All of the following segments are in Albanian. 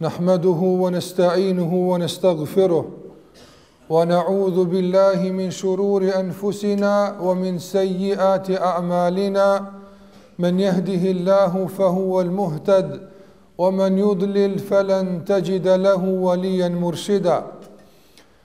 نحمده ونستعينه ونستغفره ونعوذ بالله من شرور أنفسنا ومن سيئات أعمالنا من يهده الله فهو المهتد ومن يضلل فلن تجد له وليا مرشدا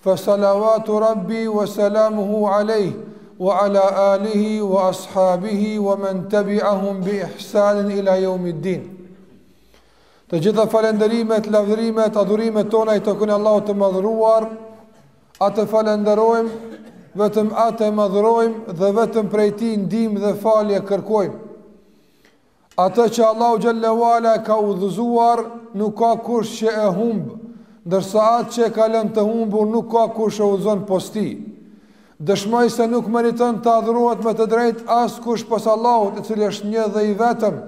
Fa salawatu Rabbi wa salamuhu alejh wa ala alihi wa ashabihi wa man tabi'ahum bi ihsanin ila yawmid din. Të gjitha falënderimet, lavdërimet, adhurimet tona i takojnë Allahut të Madhëruar. Atë falënderojmë, vetëm atë e madhërojmë dhe vetëm prej tij ndihmë dhe falje kërkojmë. Atë që Allahu xhallahu ala e ka udhëzuar nuk ka kush që e humb, ndërsa atë që e ka lënë të humbur nuk ka kush e udhëzon pos tij. Dëshmoj se nuk meriton të adhurohet me të drejtë askush pos Allahut, i cili është një dhe i vetëm.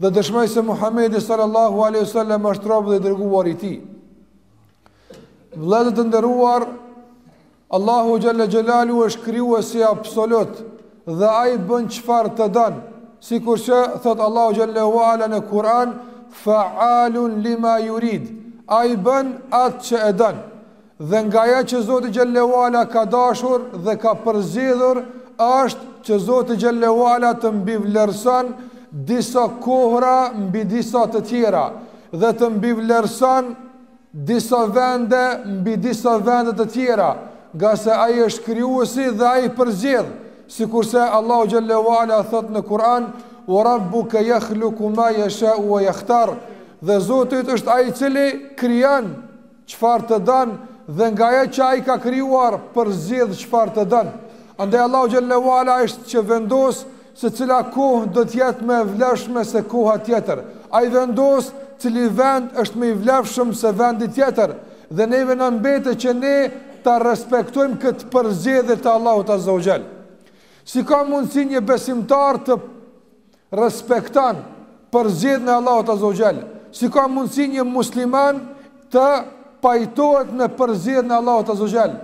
Dhe dëshmoj se Muhamedi sallallahu alaihi wasallam është rob dhe i dërguar i tij. Vëllezër të nderuar, Allahu xhalla xhelaluhu është krijuesi absolut dhe ai bën çfarë të don. Sikurse thotë Allahu xhallahu ala në Kur'an, fa'alun lima yurid. Ai bën atë që e don. Dhe nga ajo që Zoti xhallahu ala ka dashur dhe ka përzgjedhur është që Zoti xhallahu ala të mbivlerëson disa kohra mbi disa të tjera dhe të mbivlerëson disa vende mbi disa vende të tjera, ngase Ai është Krijuesi dhe Ai përzgjedh, sikurse Allahu xhallahu ve ala thotë në Kur'an, "Wa rabbuka yakhluqu ma yasha'u wa yakhtar", dhe Zoti yt është Ai i Cili krijon çfarë të don dhe nga ajo që Ai ka krijuar përzgjedh çfarë të don. Andaj Allahu xhallahu ve ala është që vendos se cila kohë do të jetë më e vlefshme se koha tjetër. Ai vendos cili vend është më i vlefshëm se vendi tjetër dhe neve na mbetet që ne ta respektojmë këtë përzgjedhje të Allahut Azza wa Jall. Si ka mundësi një besimtar të respekton përzgjedhjen e Allahut Azza wa Jall? Si ka mundësi një musliman të pajtohet me përzgjedhjen e Allahut Azza wa Jall?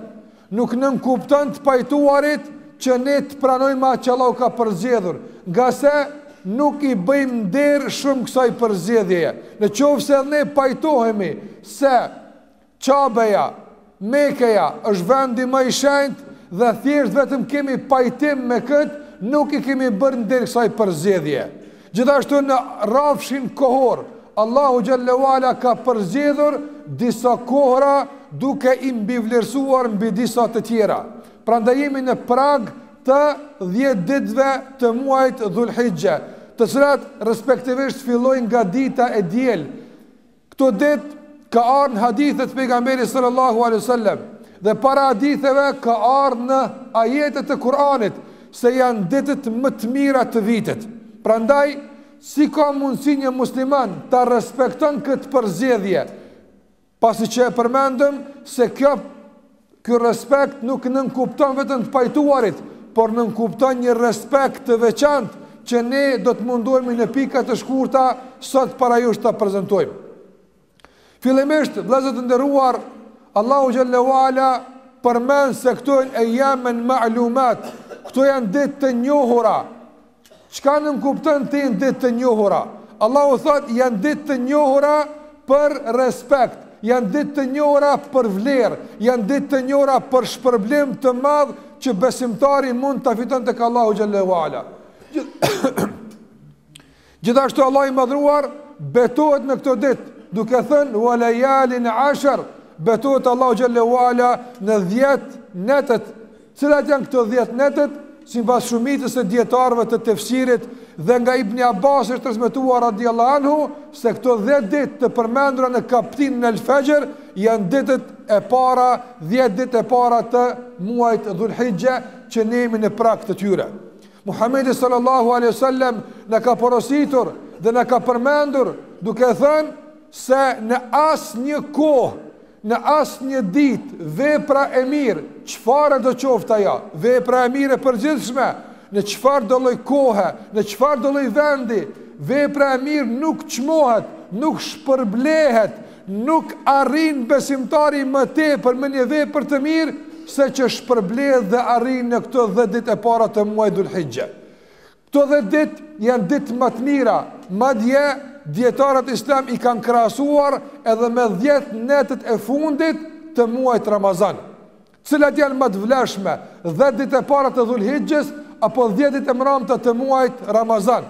Nuk nënkupton të pajtuarit që ne të pranojmë atë që Allahu ka përzgjedhur, ngase nuk i bëjmë nder shumë kësaj përzgjedhjeje. Në qoftë se ne pajtohemi se Qabeja, Mekëja është vendi më i shenjtë dhe thjesht vetëm kemi pajtim me këtë, nuk i kemi bërë nder kësaj përzgjedhjeje. Gjithashtu në rrafshin kohor, Allahu xhallahu ala ka përzgjedhur disa kohëra duke i mbivlerësuar mbi disa të tjera. Prandaj jemi në prag të 10 ditëve të muajit Dhul-Hixhe, të cilat respektivisht fillojnë nga dita e diel, Këto ditë ka ardhur hadithet e pejgamberit sallallahu alaihi wasallam dhe para haditheve ka ardhur në ajete të Kuranit se janë ditët më të mira të vitit. Prandaj si ka mundësi një musliman ta respekton këtë përzgjedhje? Pasi që e përmendëm se kjo Ky respekt nuk nënkupton vetëm të pajtuarit, por nënkupton një respekt të veçantë që ne do të mundohemi në pika të shkurta sot para jush ta prezentojmë. Fillimisht, vëllezër të nderuar, Allahu xhalla wa ala përmend se këto janë ejamen ma'lumat. Këto janë ditë të njohura. Çka nënkupton të jenë ditë të njohura? Allahu thotë janë ditë të njohura për respekt, janë ditë të njohura për vlerë, janë ditë të njohura për shpërblim të madh që besimtari mund ta fiton tek Allahu xhalla wa ala. Gjithashtu Allahu i madhruar betohet në këto ditë, duke thënë wa layalin ashr, betohet Allahu xhalla wa ala në 10 netët Cilat janë këto dhjetë netet? Sipas shumicës së dijetarëve të Tefsirit dhe nga Ibni Abasi është transmetuar radijallahu anhu se këto dhjetë ditë të përmendura në kaptinën El Fexhr janë ditët e para, dhjetë ditë e para të muajit Dhul Hixhe që ne jemi në prag të tyre. Muhamedi sallallahu alaihi wasallam na ka porositur dhe na ka përmendur duke thënë se në asnjë kohë Në asnjë ditë, vepra e mirë, çfarëdo qoftë ajo, vepra e mirë e përgjithshme, në çfarëdo lloj kohe, në çfarëdo lloj vendi, vepra e mirë nuk çmohet, nuk shpërblehet, nuk arrin besimtari më tepër me një vepër të mirë se që shpërblehet dhe arrin në këto 10 ditë e para të muajit Dhul Hijja. Këto 10 ditë janë ditë më të mira, madje dijetarët islamë i kanë krahasuar edhe me 10 netët e fundit të muajit Ramazan. Cilat janë më të vlefshme, 10 ditë e para të Dhulhijhes apo 10 ditë e mramta të muajit Ramazan?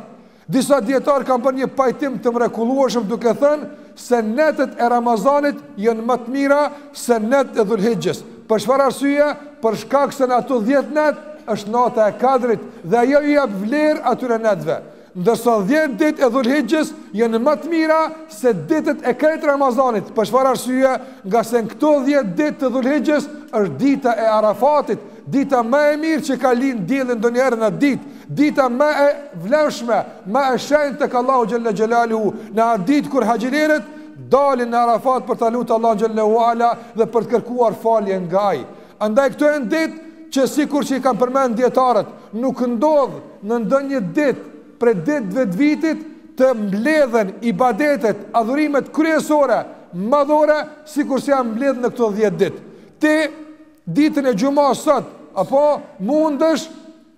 Disa dijetarë kanë bërë një pajtim të mrekullueshëm duke thënë se netët e Ramazanit janë më të mira se netët e Dhulhijhes. Për çfarë arsye? Për shkak se në ato 10 netë është nata e Kadrit dhe ajo i jep vlerë atyre netëve. Ndërsa 10 ditë e Dhulhijhes janë më të mira se ditët e krejt Ramazanit. Për çfarë arsye? Ngase në këto 10 ditë të Dhulhijhes është dita e Arafatit Dita më e mirë që ka lind dielli ndonjëherë në të, dita më e vlefshme, më e shenjtë tek Allahu xhalla xhelaluhu, në atë ditë kur haxhilerët dalin në Arafat për ta lutur Allahun xhalla ue ala dhe për të kërkuar falje nga ai. Andaj këto janë ditë që sikurse i kanë përmend dietarët, nuk ndodh në ndonjë ditë prej ditëve të vitit të mbledhen ibadetet, adhurimet kryesore, madhore, sikurse janë mbledhur në këto 10 ditë. Ti Ditën e xhumasë sot, apo mundesh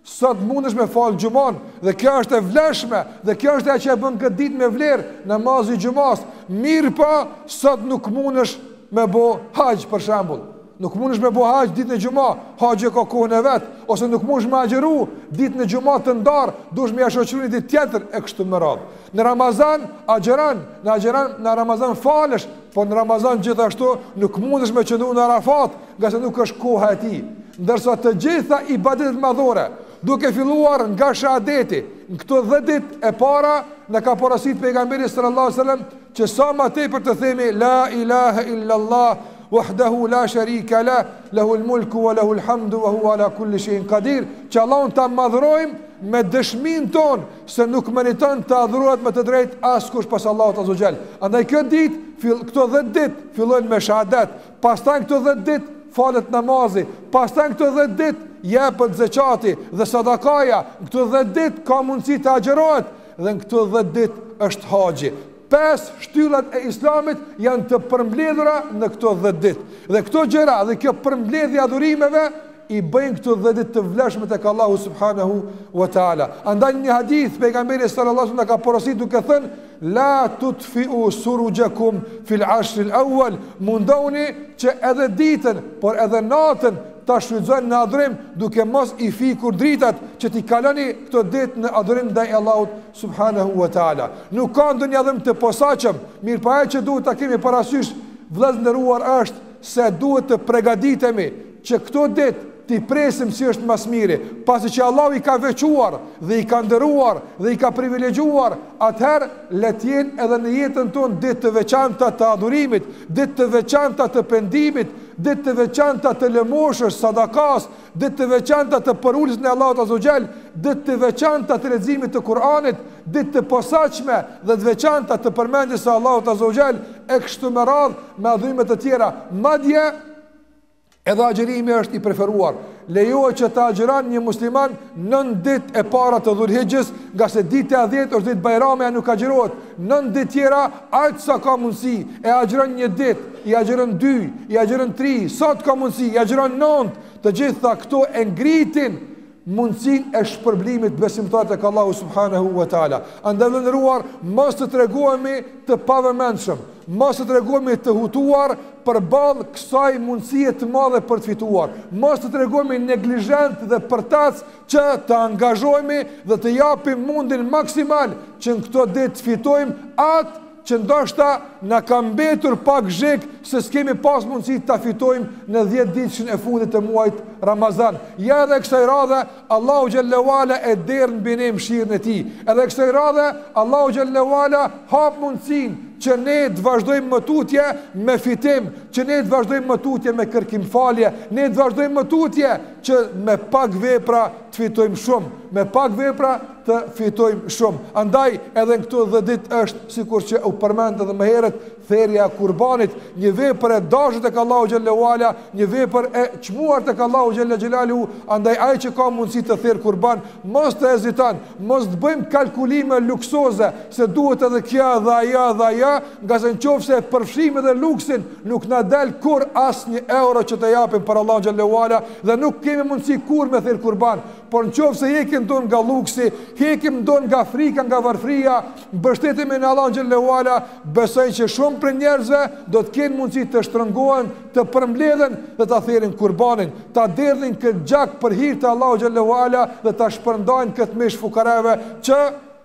sot mundesh me fal xhuman dhe kjo është e vlefshme dhe kjo është ajo që e bën këtë ditë me vlerë namazi i xhumasë. Mirëpo sot nuk mundesh me bë haxh për shembull. Nuk mundesh me bë haxh ditën e xhumasë, haxhi ka kohën e vet, ose nuk mundesh me agjëru ditën e xhumasë të ndarë, duhesh me ia shoqëru një ditë tjetër e kështu me radhë. Në Ramazan agjëron, në agjëron në Ramazan falësh, Po në Ramazan gjithashtu nuk mundesh me qëndru në Arafat, ngase nuk është koha e tij. Ndërsa të gjitha ibadetet madhore, duke filluar nga shahadeti, në këto dhjetë ditët e para, na ka porosit pejgamberi sallallahu alejhi ue sellem, që sa ma tepër të themi, la ilahe illallah, wahdahu la sharika la, lahul mulku wa lahul hamdu wa huwa ala kulli shein qadir, që Allahun ta madhërojmë me dëshminë tonë, se nuk meriton të adhurohet me të drejtë askush pos Allahut Azza wa Jall. Andaj kjo ditë, fill, këto 10 ditë fillojnë me shahadet. Pastaj në këto 10 ditë falet namazi, pastaj në këto 10 ditë jepet zakati dhe sadakaja. Në këto 10 ditë ka mundësi të agjërohet dhe në këto 10 ditë është haxhi. Pesë shtyllat e Islamit janë të përmbledhura në këto 10 ditë. Dhe këto gjëra dhe kjo përmbledhje e adhurimeve i bëjnë këto 10 ditë të vlefshme tek Allahu subhanahu wa taala. Andaj në një hadith pejgamberi sallallahu alaihi wasallam ka porositur duke thënë la tutfi'u surujakum fil ashr al awwal mundohuni që edhe ditën por edhe natën ta shfrytëzoni në adhurim duke mos i fikur dritat që t'i kaloni këto ditë në adhurim ndaj Allahut Subhanahu wa taala. Nuk ka ndonjë adhurim të posaçëm, mirëpo ajo që duhet ta kemi parasysh, vëllezër të nderuar është se duhet të përgatitemi që këto ditë t'i presim siç është më së miri, pasi që Allahu i ka veçuar dhe i ka nderuar dhe i ka privilegjuar, atëherë le të jenë edhe në jetën tonë ditë të veçanta të adhurimit, ditë të veçanta të pendimit, ditë të veçanta të lëmoshës, sadakasë, ditë të veçanta të përuljes ndaj Allahut Azza wa Jall, ditë të veçanta të leximit të Kur'anit, ditë të posaçme dhe të veçanta të përmendjes së Allahut Azza wa Jall e kështu me radhë me adhurime të tjera. Madje edhe agjërimi është i preferuar. Lejohet që të agjëron një musliman nëntë ditët e para të Dhulhixhes, ngase dita e 10 është ditë bajrami e nuk agjërohet. Nëntë ditët tjera aq sa ka mundësi, e agjëron një ditë, i agjëron dy, i agjëron tri, sa të ka mundësi, i agjëron nëntë, të gjitha këto e ngritin mundësinë e shpërblimit besimtarit te Allahu subhanahu wa taala. Andaj të nderuar mos të tregohemi të pavëmendshëm, mos të tregohemi të hutuar përballë kësaj mundësie të madhe për të fituar. Mos të tregohemi neglizhentë dhe përtacë që të angazhohemi dhe të japim mundin maksimal që në këto ditë të fitojmë atë që ndoshta na ka mbetur pak zhik se s'kemi pas mundësi ta fitojmë në 10-ditëshin e fundit të muajit Ramazan. Ja edhe kësaj radhe Allahu xhelle ue ala e derdh mbi ne mëshirën e tij. Edhe kësaj radhe Allahu xhallahu ala hap mundësinë që ne të vazhdojmë më tutje me fitim, që ne të vazhdojmë më tutje me kërkim falje, ne të vazhdojmë më tutje që me pak vepra të fitojmë shumë, me pak vepra të fitojmë shumë. Andaj edhe në këto 10 ditë është sikur që u përmend edhe më herët therja e kurbanit, një vepër e dashur tek Allahu xhelle ue ala, një vepër e çmuar tek Allahu xhelle xhelaluhu, andaj ai që ka mundësi të therë kurban, mos të heziton, Mos të bëjmë kalkulime luksoze, se duhet edhe kja dhe aja dhe aja, ngase në qoftë se e përfshijmë edhe luksin, nuk na del kurrë asnjë euro që të japim për Allahun xhelle ue ala, dhe nuk kemi mundësi kurrë me therë kurban, por në qoftë se hekim do nga luksi, hekim do nga frika, nga varfria, mbështetemi në Allahun xhelle ue ala, besoj që shumë prej njerëzve do të kenë mundësi të shtrëngohen, të përmbledhen dhe ta therin kurbanin, ta derdhin këtë gjak për hir të Allahut xhelle ue ala dhe ta shpërndajnë këtë mish fukareve që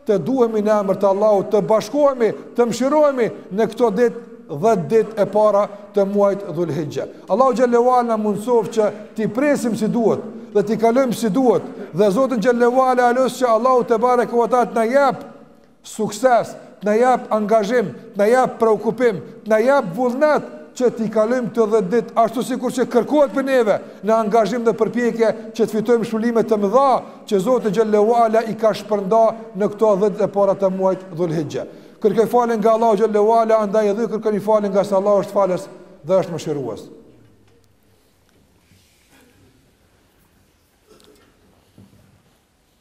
të duhemi në emër të Allahut, të bashkohemi, të mëshirohemi në këto ditë 10 ditët e para të muajit Dhulhixhe. Allahu xhelle ue ala na mundsoft që t'i presim si duhet dhe t'i kalojmë si duhet dhe Zotin xhelle ue ala e lus që Allahu tebareke ue teala të na jap sukses, të na jap angazhim, të na jap preokupim, të na jap vullnet që t'i kalojmë këto 10 ditë ashtu sikur që kërkohet prej neve në angazhim dhe përpjekje që të fitojmë shpërblime të mëdha që Zoti xhelle ue ala i ka shpërnda në këto 10 ditët e para të muajit Dhulhixhe. Kërkoj falje nga Allahu xhelle ue ala andaj edhe ju kërkoni falje ngase Allahu është falës dhe është mëshirues.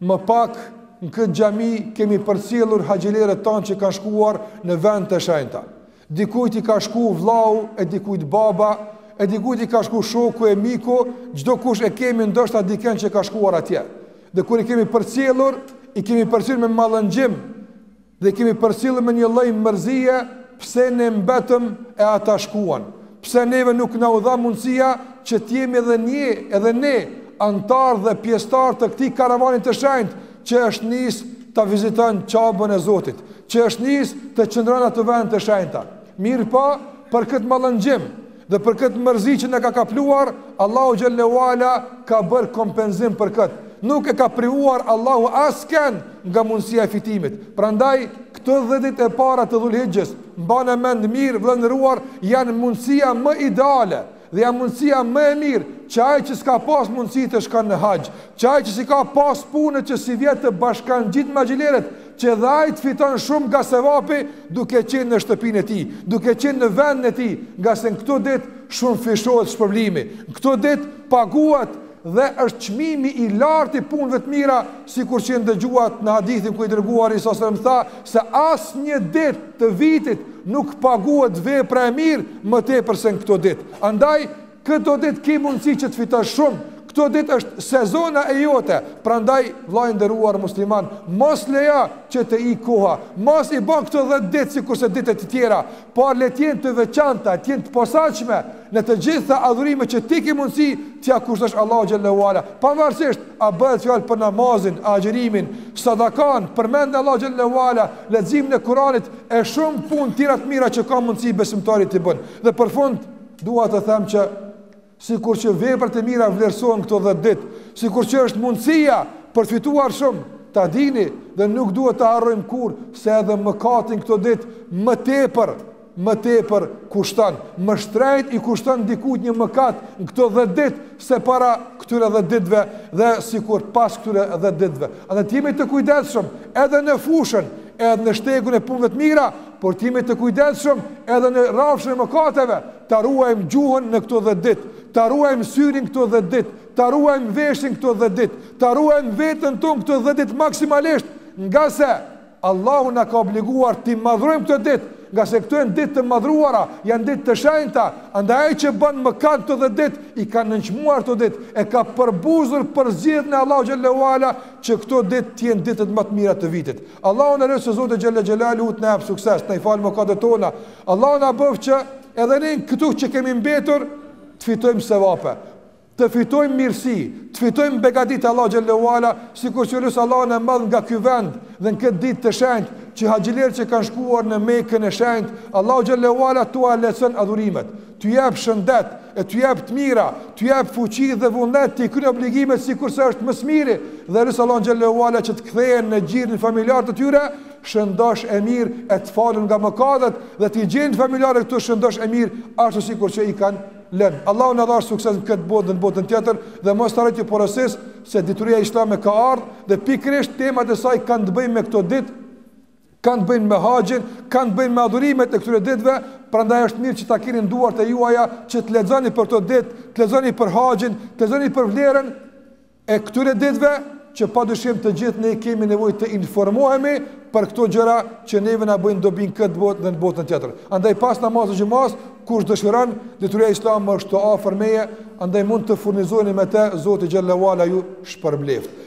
Më pak në këtë xhami kemi përcjellur haxhilerët tanë që kanë shkuar në vend të shenjta. Dikujt i ka shku vllau, e dikujt baba, e dikujt i ka shku shoku e miku, çdokush e kemi ndoshta dikën që ka shkuar atje. Dhe kur i kemi përcjellur, i kemi përcjellur me mallëngjim, Dhe i kemi përcjellë me një lloj mërzie pse ne mbetëm e ata shkuan. Pse neve nuk na u dha mundësia që të jemi edhe një, edhe ne anëtar dhe pjesëtar të këtij karavani të shenjtë që është nis ta viziton Qabën e Zotit, që është nis të qëndron në ato vende të shenjta. Mirëpo, po, për këtë mallëngjim, Dhe për këtë mërzi që na ka kapluar, Allahu xhallahu ala ka bërë kompenzim për këtë. Nuk e ka privuar Allahu askënd nga mundësia e fitimit. Prandaj, këto 10 ditë e para të dhulhixhes, mbane mend mirë vlla i nderuar, janë mundësia më ideale dhe janë mundësia më e mirë që ai që s'ka pas mundësi të shkon në haxh, që ai që s'i ka pas punët që sivjet t'u bashkëngjitet haxhilerëve, Që edhe ai të fiton shumë nga sevapi duke qenë në shtëpinë e tij, duke qenë në vendin e tij, ngase në këto ditë shumëfishohet shpërblimi. Në këto ditë paguhet dhe është çmimi i lartë i punëve të mira, sikur që ndëgjuat në hadithin ku i dërguari a.s. tha se asnjë ditë të vitit nuk paguhet vepra e mirë më tepër se në këto ditë. Andaj Këto ditë ke mundësi që të fitosh shumë, këto ditë është sezona e jote, prandaj vlla i nderuar musliman, mos lejo që të ikë koha, mos i bën këto 10 ditë sikurse ditët e tjera, por le të jenë të veçanta, të jenë të posaçme në të gjitha adhurimet që ti ke mundësi t'ia kushtosh Allahut xhallahu ala. Pavarësisht a bëhet fjalë për namazin, agjërimin, sadakan, përmendjen e Allahut xhallahu ala, leximin e Kuranit e shumë punë tjera të mira që ka mundësi besimtari t'i bën. Dhe për fund Dua të them që sikur që veprat e mira vlerësohen këto 10 ditë, sikur që është mundësia për të fituar shumë, ta dini dhe nuk duhet ta harrojmë kurrë se edhe mëkati n'këto ditë më tepër, më tepër kushton, më shtrejt i kushton dikujt një mëkat në këto 10 ditë se para këtyre 10 ditëve dhe sikur pas këtyre 10 ditëve. Andaj të jemi të kujdesshëm edhe në fushën, edhe në shtegun e punëve të mira, por të jemi të kujdesshëm edhe në rrafshin e mëkateve, ta ruajmë gjuhën në këto 10 ditë, ta ruajmë syrin këto 10 ditë, ta ruajmë veshin këto 10 ditë, ta ruajmë veten tonë këto 10 ditë maksimalisht, ngase Allahu na ka obliguar t'i madhrojmë këto ditë, ngase këto janë ditë të madhruara, janë ditë të shenjta, andaj ai që bën mëkat këto 10 ditë i ka nënçmuar këto ditë, e ka përbuzur përzgjedhjen e Allahut xhallahu ala që këto ditë të jenë ditët më të mira të vitit. Allahun e lus, Zotin xhalla xhelaluhu të na jap sukses, të na i fal mëkatet tona. Allahu na bëftë që edhe ne këtu që kemi mbetur të fitojmë sevape, të fitojmë mirësi, të fitojmë begatitë e Allahut xhallahu ala, sikur që e lus Allahun e madh nga ky vend dhe në këtë ditë të shenjtë që haxhilerët që kanë shkuar në Mekën e shenjtë, Allahu xhallahu ala t'ua lehtëson adhurimet. t'u jap shëndet, t'u jap të mira, t'u jap fuqi dhe vullnet t'i kryejnë obligimet sikurse është më së miri dhe lus Allahun xhel-le ue ala që të kthehen në gjirin familjar të tyre, shëndosh e mirë e të falur nga mëkatet dhe t'i gjejnë familjarët këtu shëndosh e mirë ashtu sikur që i kanë lënë. Allahu na dhash sukses në këtë botë dhe në botën tjetër dhe mos harroj t'ju porosis se Dituria Islame ka ardh dhe pikërisht temat e saj kanë të bëjnë me këto ditë kanë të bëjnë me haxhin, kanë të bëjnë me adhurimet e këtyre ditëve, prandaj është mirë që ta keni në duart e juaja që të lexoni për këto ditë, të lexoni për haxhin, të lexoni për vlerën e këtyre ditëve që padyshim të gjithë ne kemi nevojë të informohemi për këto gjëra që neve na bëjnë dobi në këtë botë dhe në botën tjetër. Andaj pas namazit të xhumasë, kush dëshiron, Dituria Islame është këtu afër meje, andaj mund të furnizoheni me të, Zoti xhel-le ue ala ju shpërbleft.